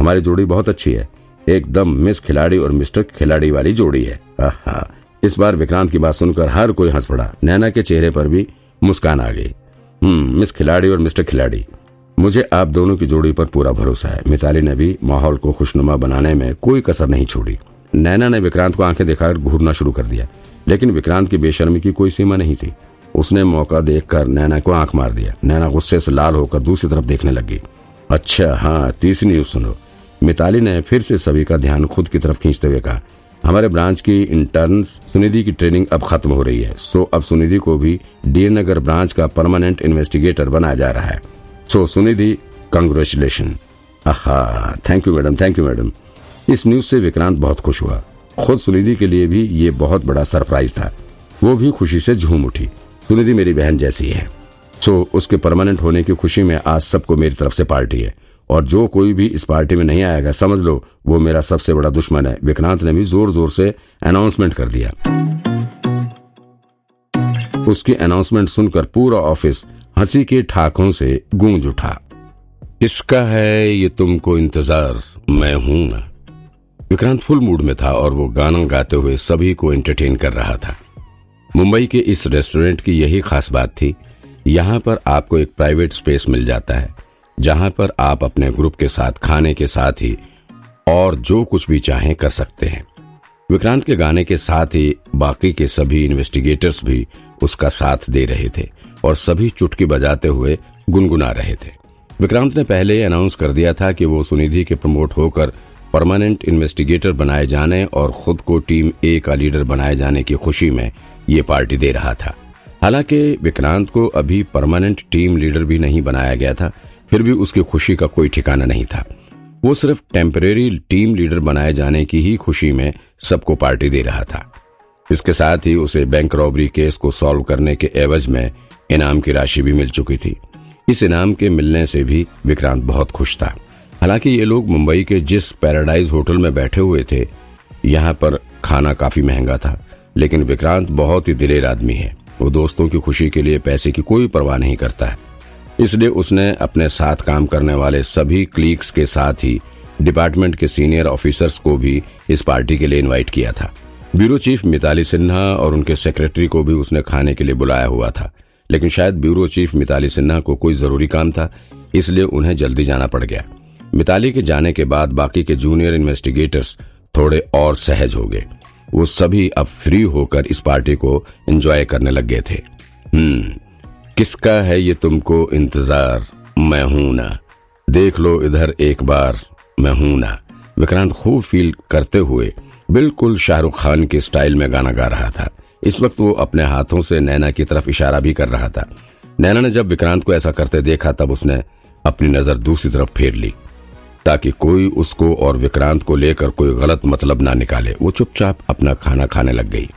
हमारी जोड़ी बहुत अच्छी है। एकदम मिस खिलाड़ी और मिस्टर खिलाड़ी वाली जोड़ी है। इस बार विक्रांत की बात सुनकर हर कोई हंस पड़ा। नैना के चेहरे पर भी मुस्कान आ गई। हम्म मिस खिलाड़ी और मिस्टर खिलाड़ी, मुझे आप दोनों की जोड़ी पर पूरा भरोसा है। मिताली ने भी माहौल को खुशनुमा बनाने में कोई कसर नहीं छोड़ी। नैना ने विक्रांत को आँखें दिखाकर घूरना शुरू कर दिया, लेकिन विक्रांत की बेशर्मी की कोई सीमा नहीं थी। उसने मौका देखकर नैना को आँख मार दिया। नैना गुस्से से लाल होकर दूसरी तरफ़ देखने लगी। अच्छा हाँ तीसरी न्यूज़ सुनो। मिताली ने फिर से सभी का ध्यान खुद की तरफ़ खींचते हुए कहा, हमारे ब्रांच की इंटर्न सुनिधि की ट्रेनिंग अब खत्म हो रही है। सो अब सुनिधि को भी डीएनगर ब्रांच का परमानेंट इन्वेस्टिगेटर बनाया जा रहा है। सो सुनिधि कंग्रेचुलेशन आहा thank you madam thank you madam इस न्यूज़ से विक्रांत बहुत खुश हुआ। खुद सुनिधि के लिए भी ये बहुत बड़ा सरप्राइज़ था। वो भी खुशी से झूम उठी। सुनिधि मेरी बहन जैसी है। सो उसके परमानेंट होने की खुशी में आज सबको मेरी तरफ़ से पार्टी है। और जो कोई भी इस पार्टी में नहीं आएगा, समझ लो, वो मेरा सबसे बड़ा दुश्मन है। विक्रांत ने भी ज़ोर ज़ोर से अनाउंसमेंट कर दिया। उसकी अनाउंसमेंट सुनकर पूरा ऑफ़िस हँसी के ठाकों से गूंज उठा। इसका है ये तुमको इंतज़ार? मैं हूँ ना। विक्रांत फुल मूड में था और वो गाना गाते हुए सभी को एंटरटेन कर रहा था। मुंबई के इस रेस्टोरेंट की यही खास बात थी। यहाँ पर आपको एक प्राइवेट स्पेस मिल जाता है। जहाँ पर आप अपने ग्रुप के साथ, खाने के साथ ही और जो कुछ भी चाहें कर सकते हैं। विक्रांत के गाने के साथ ही बाकी के सभी इन्वेस्टिगेटर्स भी उसका साथ दे रहे थे और सभी चुटकी बजाते हुए गुनगुना रहे थे। विक्रांत ने पहले अनाउंस कर दिया था कि वो सुनिधि के प्रमोट होकर परमानेंट इन्वेस्टिगेटर बनाए जाने और खुद को टीम ए का लीडर बनाए जाने की खुशी में ये पार्टी दे रहा था। हालाँकि विक्रांत को अभी परमानेंट टीम लीडर भी नहीं बनाया गया था फिर भी उसकी खुशी का कोई ठिकाना नहीं था। वो सिर्फ़ टेम्परेरी टीम लीडर बनाए जाने की ही खुशी में सबको पार्टी दे रहा था। इसके साथ ही उसे बैंक रॉबरी केस को सॉल्व करने के एवज में इनाम की राशि भी मिल चुकी थी। इस इनाम के मिलने से भी विक्रांत बहुत खुश था। हालाँकि ये लोग मुंबई के जिस पैराडाइज होटल में बैठे हुए थे, यहाँ पर खाना काफ़ी महँगा था, लेकिन विक्रांत बहुत ही दिलेर आदमी है। वो दोस्तों की खुशी के लिए पैसे की कोई परवाह नहीं करता। है इसलिए उसने अपने साथ काम करने वाले सभी क्लीग्स के साथ ही डिपार्टमेंट के सीनियर ऑफिसर्स को भी इस पार्टी के लिए इनवाइट किया था। ब्यूरो चीफ मिताली सिन्हा और उनके सेक्रेटरी को भी उसने खाने के लिए बुलाया हुआ था। लेकिन शायद ब्यूरो चीफ मिताली सिन्हा को कोई ज़रूरी काम था, इसलिए उन्हें जल्दी जाना पड़ गया। मिताली के जाने के बाद बाकी के जूनियर इन्वेस्टिगेटर्स थोड़े और सहज हो गए। वो सभी अब फ्री होकर इस पार्टी को एंजॉय करने लग गए थे। हम्म। किसका है ये तुमको इंतज़ार? मैं हूँ ना। देख लो इधर एक बार, मैं हूँ ना। विक्रांत खूब फील करते हुए बिल्कुल शाहरुख खान के स्टाइल में गाना गा रहा था। इस वक्त वो अपने हाथों से नैना की तरफ़ इशारा भी कर रहा था। नैना ने जब विक्रांत को ऐसा करते देखा, तब उसने अपनी नज़र दूसरी तरफ़ फेर ली, ताकि कोई उसको और विक्रांत को लेकर कोई गलत मतलब ना निकाले। वो चुपचाप अपना खाना खाने लग गई।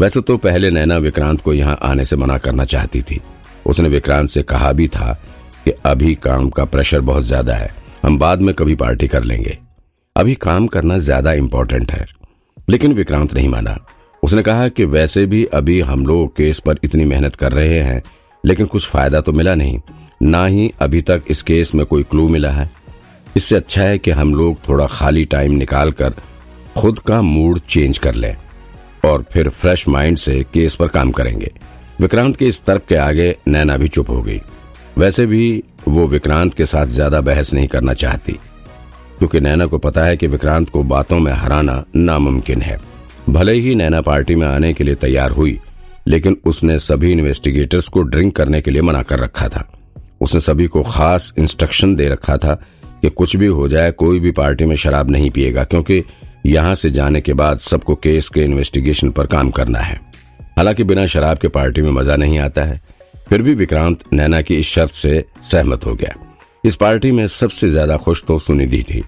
वैसे तो पहले नैना विक्रांत को यहाँ आने से मना करना चाहती थी उसने विक्रांत से कहा भी था कि अभी काम का प्रेशर बहुत ज़्यादा है, हम बाद में कभी पार्टी कर लेंगे। अभी काम करना ज़्यादा इम्पोर्टेंट है। लेकिन विक्रांत नहीं माना। उसने कहा कि वैसे भी अभी हम लोग केस पर इतनी मेहनत कर रहे हैं, लेकिन कुछ फ़ायदा तो मिला नहीं। ना ही अभी तक इस केस में कोई क्लू मिला है। इससे अच्छा है कि हम लोग थोड़ा खाली टाइम निकाल कर खुद का मूड चेंज कर लें और फिर फ्रेश माइंड से केस पर काम करेंगे। विक्रांत के इस तर्क के आगे नैना भी चुप हो गई। वैसे भी वो विक्रांत के साथ ज़्यादा बहस नहीं करना चाहती, क्योंकि नैना को पता है कि विक्रांत को बातों में हराना नामुमकिन है। भले ही नैना पार्टी में आने के लिए तैयार हुई, लेकिन उसने सभी इन्वेस्टिगेटर्स को ड्रिंक करने के लिए मना कर रखा था। उसने सभी को खास इंस्ट्रक्शन दे रखा था कि कुछ भी हो जाए, कोई भी पार्टी में शराब नहीं पिएगा, क्योंकि यहाँ से जाने के बाद सबको केस के इन्वेस्टिगेशन पर काम करना है। हालाँकि बिना शराब के पार्टी में मज़ा नहीं आता है। फिर भी विक्रांत नैना की इस शर्त से सहमत हो गया। इस पार्टी में सबसे ज़्यादा खुश तो सुनिधि थी।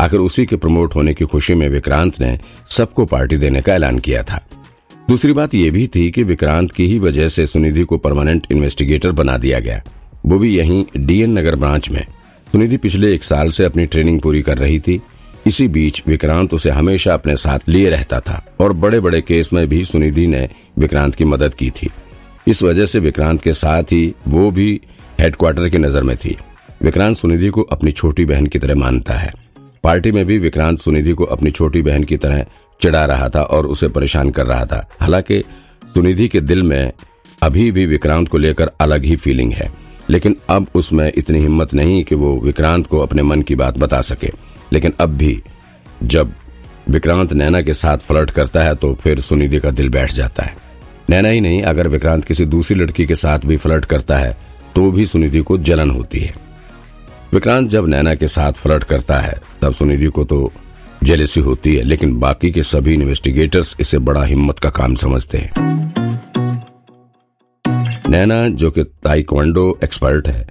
आखिर उसी के प्रमोट होने की खुशी में विक्रांत ने सबको पार्टी देने का ऐलान किया था। दूसरी बात यह भी थी कि विक्रांत की ही वजह से सुनिधि को परमानेंट इन्वेस्टिगेटर बना दिया गया। वो भी यहीं डीएन नगर ब्रांच में। सुनिधि पिछले एक साल से अपनी ट्रेनिंग पूरी कर रही थी। इसी बीच विक्रांत उसे हमेशा अपने साथ लिए रहता था, और बड़े बड़े केस में भी सुनिधि ने विक्रांत की मदद की थी। इस वजह से विक्रांत के साथ ही वो भी हेडक्वार्टर की नज़र में थी। विक्रांत सुनिधि को अपनी छोटी बहन की तरह मानता है। पार्टी में भी विक्रांत सुनिधि को अपनी छोटी बहन की तरह चिढ़ा रहा था और उसे परेशान कर रहा था। हालाँकि सुनिधि के दिल में अभी भी विक्रांत को लेकर अलग ही फीलिंग है, लेकिन अब उसमें इतनी हिम्मत नहीं कि वो विक्रांत को अपने मन की बात बता सके। लेकिन अब भी जब विक्रांत नैना के साथ फ्लर्ट करता है तो फिर सुनिधि का दिल बैठ जाता है। नैना ही नहीं, अगर विक्रांत किसी दूसरी लड़की के साथ भी फ्लर्ट करता है तो भी सुनिधि को जलन होती है। विक्रांत जब नैना के साथ फ्लर्ट करता है, तब सुनिधि को तो जेलेसी होती है, लेकिन बाकी के सभी इन्वेस्टिगेटर्स इसे बड़ा हिम्मत का काम समझते हैं। नैना, जो कि ताइक्वांडो एक्सपर्ट है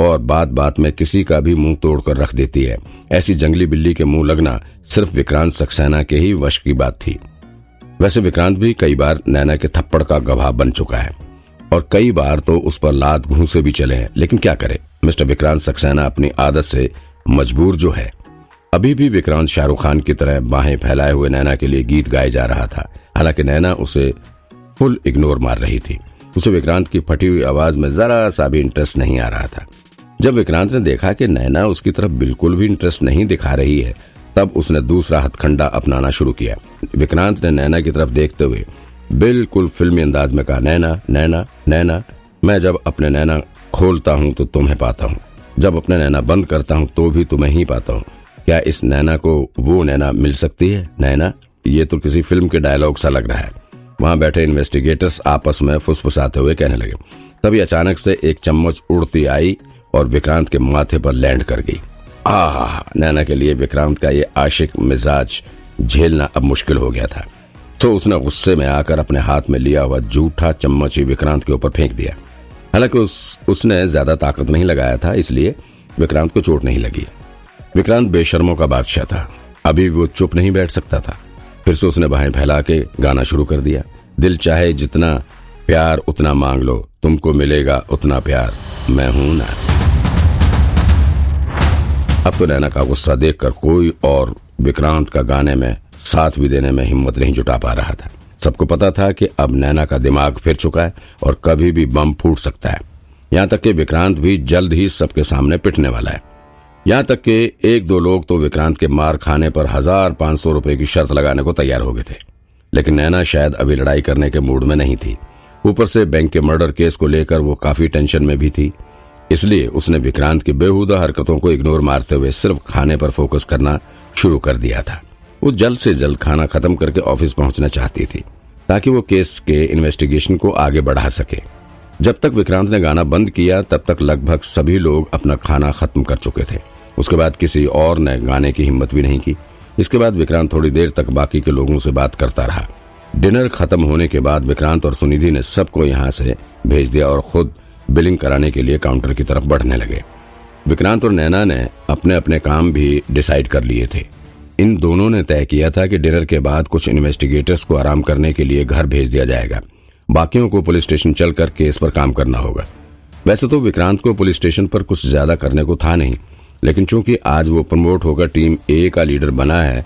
और बात बात में किसी का भी मुँह तोड़कर रख देती है। ऐसी जंगली बिल्ली के मुँह लगना सिर्फ़ विक्रांत सक्सेना के ही वश की बात थी। वैसे विक्रांत भी कई बार नैना के थप्पड़ का गवाह बन चुका है। और कई बार तो उस पर लात घूसे भी चले हैं। लेकिन क्या करे? मिस्टर विक्रांत सक्सेना अपनी आदत से मजबूर जो है। अभी भी विक्रांत शाहरुख खान की तरह बाहें फैलाए हुए नैना के लिए गीत गाए जा रहा था। हालाँकि नैना उसे फुल इग्नोर मार रही थी। उसे विक्रांत की फटी हुई आवाज़ में जरा सा भी इंटरेस्ट नहीं आ रहा था। जब विक्रांत ने देखा कि नैना उसकी तरफ़ बिल्कुल भी इंटरेस्ट नहीं दिखा रही है, तब उसने दूसरा हथखंडा अपनाना शुरू किया। विक्रांत ने नैना की तरफ़ देखते हुए बिल्कुल फिल्मी अंदाज में कहा, नैना नैना नैना, मैं जब अपने नैना खोलता हूँ तो तुम्हें पाता हूँ। जब अपने नैना बंद करता हूँ तो भी तुम्हें ही पाता हूँ। क्या इस नैना को वो नैना मिल सकती है? नैना, ये तो किसी फ़िल्म के डायलॉग सा लग रहा है। वहाँ बैठे इन्वेस्टिगेटर्स आपस में फुसफुसाते हुए कहने लगे। तभी अचानक से एक चम्मच उड़ती आई और विक्रांत के माथे पर लैंड कर गई। आह, नैना के लिए विक्रांत का ये आशिक मिजाज झेलना अब मुश्किल हो गया था। तो उसने गुस्से में आकर अपने हाथ में लिया हुआ जूठा चम्मच ही विक्रांत के ऊपर फेंक दिया। हालाँकि उस, उसने ज़्यादा ताकत नहीं लगाया था, इसलिए विक्रांत को चोट नहीं लगी। विक्रांत बेशर्मों का बादशाह था। अभी वो चुप नहीं बैठ सकता था। फिर से उसने बाहें फैला के गाना शुरू कर दिया। दिल चाहे जितना प्यार, उतना मांग लो। तुमको मिलेगा उतना प्यार। मैं हूँ ना अब तो नैना का गुस्सा देखकर कोई और विक्रांत का गाने में साथ भी देने में हिम्मत नहीं जुटा पा रहा था। सबको पता था कि अब नैना का दिमाग फिर चुका है और कभी भी बम फूट सकता है। यहाँ तक कि विक्रांत भी जल्द ही सबके सामने पिटने वाला है। यहाँ तक कि एक दो लोग तो विक्रांत के मार खाने पर हज़ार पाँच सौ रुपये की शर्त लगाने को तैयार हो गए थे। लेकिन नैना शायद अभी लड़ाई करने के मूड में नहीं थी। ऊपर से बैंक के मर्डर केस को लेकर वो काफ़ी टेंशन में भी थी। इसलिए उसने विक्रांत की बेहुदा हरकतों को इग्नोर मारते हुए सिर्फ़ खाने पर फोकस करना शुरू कर दिया था। वो जल्द से जल्द खाना खत्म करके ऑफ़िस पहुँचना चाहती थी, ताकि वो केस के इन्वेस्टिगेशन को आगे बढ़ा सके। जब तक विक्रांत ने गाना बंद किया, तब तक लगभग सभी लोग अपना खाना खत्म कर चुके थे। उसके बाद किसी और ने गाने की हिम्मत भी नहीं की। इसके बाद विक्रांत थोड़ी देर तक बाकी के लोगों से बात करता रहा। डिनर खत्म होने के बाद विक्रांत और सुनिधि ने सबको यहाँ से भेज दिया और खुद बिलिंग कराने के लिए काउंटर की तरफ़ बढ़ने लगे। विक्रांत और नैना ने अपने अपने काम भी डिसाइड कर लिए थे। इन दोनों ने तय किया था कि डिनर के बाद कुछ इन्वेस्टिगेटर्स को आराम करने के लिए घर भेज दिया जाएगा। बाकियों को पुलिस स्टेशन चलकर केस पर काम करना होगा। वैसे तो विक्रांत को पुलिस स्टेशन पर कुछ ज़्यादा करने को था नहीं, लेकिन चूँकि आज वो प्रमोट होकर टीम ए का लीडर बना है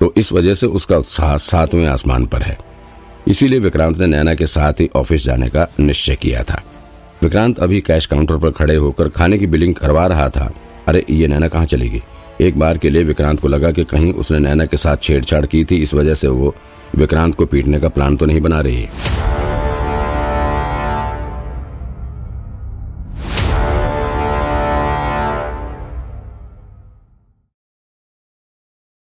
तो इस वजह से उसका उत्साह सातवें आसमान पर है। इसीलिए विक्रांत ने नैना के साथ ही ऑफ़िस जाने का निश्चय किया था। विक्रांत अभी कैश काउंटर पर खड़े होकर खाने की बिलिंग करवा रहा था। अरे, ये नैना कहाँ चलेगी एक बार के लिए विक्रांत को लगा कि कहीं उसने नैना के साथ छेड़छाड़ की थी, इस वजह से वो विक्रांत को पीटने का प्लान तो नहीं बना रही।